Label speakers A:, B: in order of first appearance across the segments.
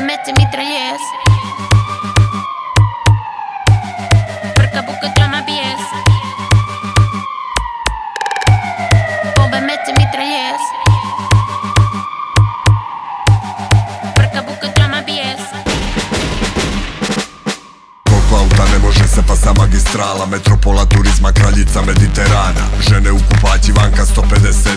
A: Mete, mitraljez Prka, buka, drama, bijes Bombe, mete, Prka, buka, drama, bijes
B: Koliko auta ne može se pa sa magistrala. Metropola turizma, kraljica Mediterana. Žene u kupaći vanka 150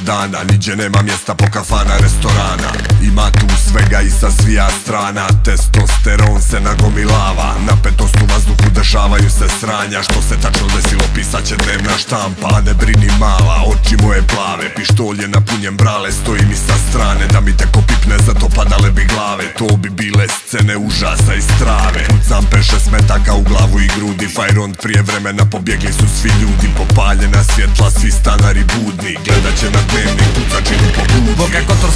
B: dana Niđe nema mjesta po kafana, restorana. Ima tu svega i sa svija strana Testosteron se nagomilava. Napetost u vazduhu dešavaju se sranja. Što se tačno desilo pisat će dnevna štampa A ne brini mala, oči moje plave. Pištolj je napunjen brale, stoji mi sa strane Da mi teko pipne, zato glave To bi bile scene užasa i strave. Pucam peše smetaka u glavu i grudi. Fajrond prije vremena pobjegli su svi ljudi. Popaljena svjetla, svi stanari budni. Gledat će na dnevnik, pucačinu po budi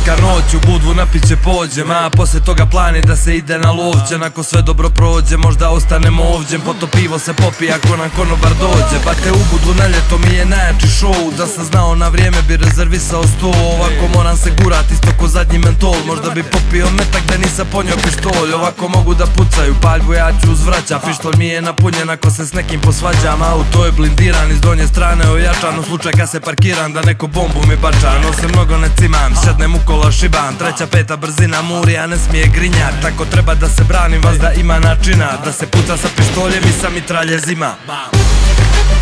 C: Kotorska noć u budvu napiće pođem A poslije toga plani da se ide na lovđe. Ako sve dobro prođe možda ostanemo ovdje. Poto pivo se popije ako nam konobar dođe. Bate u budvu na ljeto mi je najjači show Da sam znao na vrijeme bi rezervisao sto. Ovako moram se gurat isto ko zadnji mentol. Možda bi popio metak da nisam ponio pištolj. Ovako mogu da pucaju paljbu ja ću uzvraća Pištolj mi je napunjen ako se s nekim posvađam. Auto je blindiran iz donje strane ojačan U slučaj kad se parkiram da neko bombu mi bača. No se mnogo ne cimam, sjednem u kola šibam Treća peta brzina murija ne smije grinjat. Tako treba da se branim, vas da ima načina. Da se puca sa pištoljem i sa mitraljezima.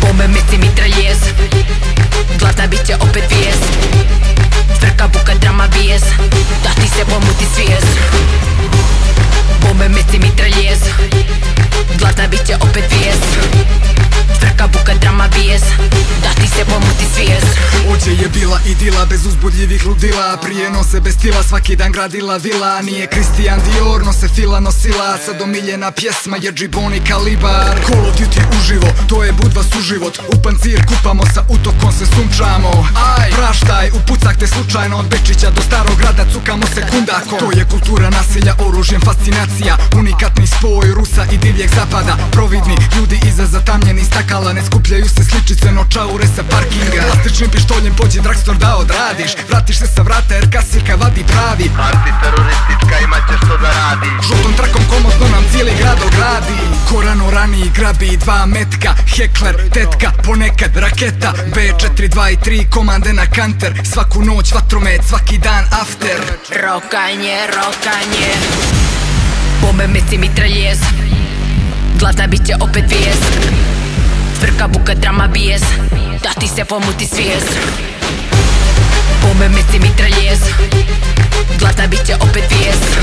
D: Bombe, meci, mitraljez. Glavna bit će opet vijest. Frka, buka, drama, bijes Da ti se pomuti svijest. Bombe, meci, mitraljez. Glavna bit će opet vijest. Frka, buka, drama, se pomuti svijest.
E: Ođe je bila idila bez uzbudljivih ludila Prije nose bez stila svaki dan gradila vila. Nije Christian Dior nose fila nosila Sad omiljena pjesma je Džiboni kalibar. Call of Duty uživo, to je budva suživot. U pancir kupamo sa utokom se sunčamo. Aj, praštaj, upucak te slučajno Od Bečića do starog grada cukamo sekundakom To je kultura nasilja, oružjem fascinacija. Unikatni spoj Rusa i divljeg zapada. Providni ljudi iza zatamnjenih stakala Ne skupljaju se sličice no čaure sa parkinga. Plastičnim pištoljem pođi dragstor da odradiš. Vratiš se sa vrata jer kasirka vadi pravi.
F: Antiteroristička imat ćeš što da radi
E: Žutom trakom komotno nam cijeli grad ogradi. Korano raniji grabi dva metka. Hekler, tetka, ponekad raketa. B4, 2 i 3 komande na kanter. Svaku noć vatromet, svaki dan after.
D: Rokanje, rokanje. Bombe, meci, mitraljez. Glavna bit će opet vijest Frka, buka, drama, bijes Da ti se pomuti svijest Bombe, meci, mitraljez. Glavna bit će opet vijest